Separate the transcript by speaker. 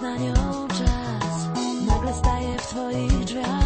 Speaker 1: na nią czas. Nagle staje w twoich drzwiach.